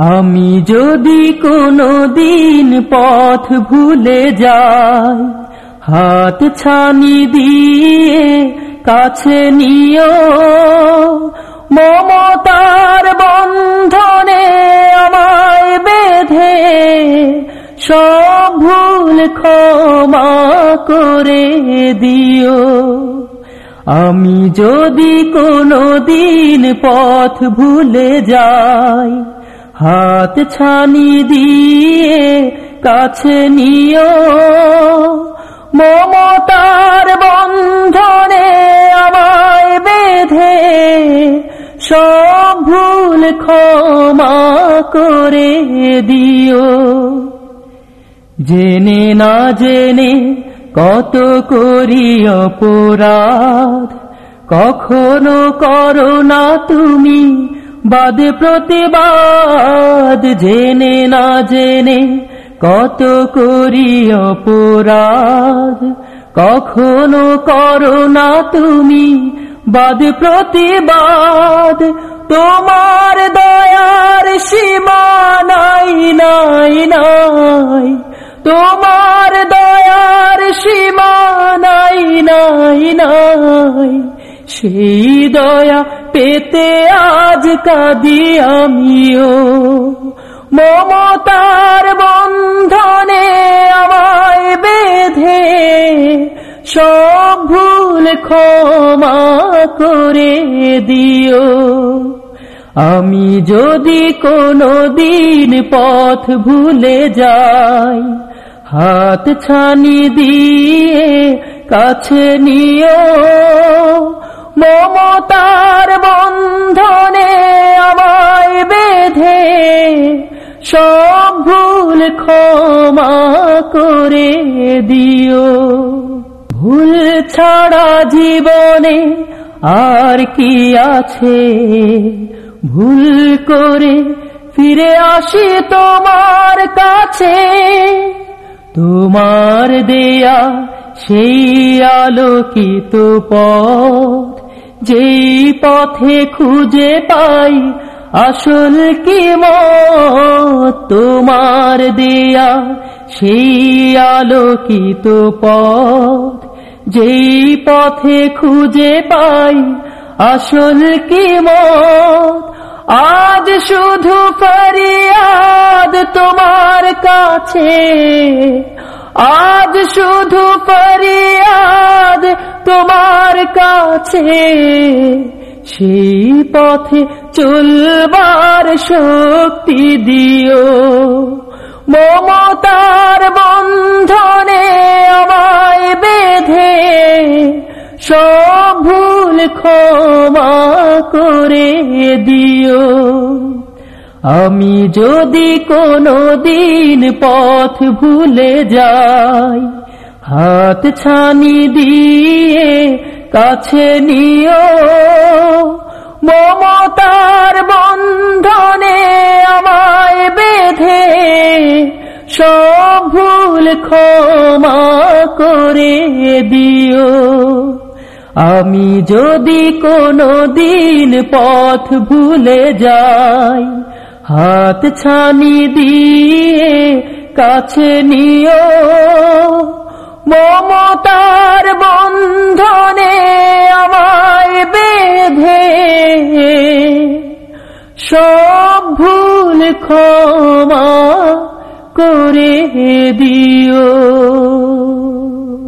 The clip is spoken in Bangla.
আমি যদি কোনো দিন পথ ভুলে যাই, হাত ছানি দিয়ে কাছে নিও। মমতার বন্ধনে আমায় বেঁধে, সব ভুল ক্ষমা করে দিও। আমি যদি কোনো দিন পথ ভুলে যাই হাত ছানি দিয়ে কাছে নিও। মমতার বন্ধনে আমায় বেঁধে সব ভুল ক্ষমা করে দিও। জেনে না জেনে কত করি অপরাধ, কখনো করো না তুমি বাদে প্রতিবাদ, জেনে না জেনে কত করি অপরাধ। কখনো করো না তুমি বাদ প্রতিবাদ, তোমার দয়ার সীমা নাই নাই নাই। সেই দয়া পেতে আজ কাঁদি আমিও। মমতার বন্ধনে আমায় বেঁধে সব ভুল ক্ষমা করে দিও। আমি যদি কোনো দিন পথ ভুলে যাই, হাত ছানি দিয়ে কাছে নিও। মমতার বন্ধনে আমায় বেঁধে সব ভুল ক্ষমা করে দিও। ভুল ছাড়া জীবনে আর কি আছে? ভুল করে ফিরে আসি তোমার কাছে। তোমার দেয়া সেই আলোকিত পথ যেই পথে খুঁজে পাই, আসল কি তোমার দেয়া? সেই আলোকিত পথ যেই পথে খুঁজে পাই, আসল কি আজ শুধু ফরিয়াদ তোমার কাছে। আজ শুধু ফরিয়াদ তোমার কাছে। সেই পথে চলবার শক্তি দিও। মমতার বন্ধনে আমায় বেঁধে, সব ভুল ক্ষমা করে দিও। আমি যদি কোনো দিন পথ ভুলে যাই, হাত ছানি দিয়ে কাছে নিও। মমতার বন্ধনে আমায় বেঁধে সব ভুল ক্ষমা করে দিও। আমি যদি কোনো দিন পথ ভুলে যাই হাত ছানি দিয়ে কাছে নিও মমতার বন্ধনে আমায় বেঁধে। সব ভুল ক্ষমা করে দিও।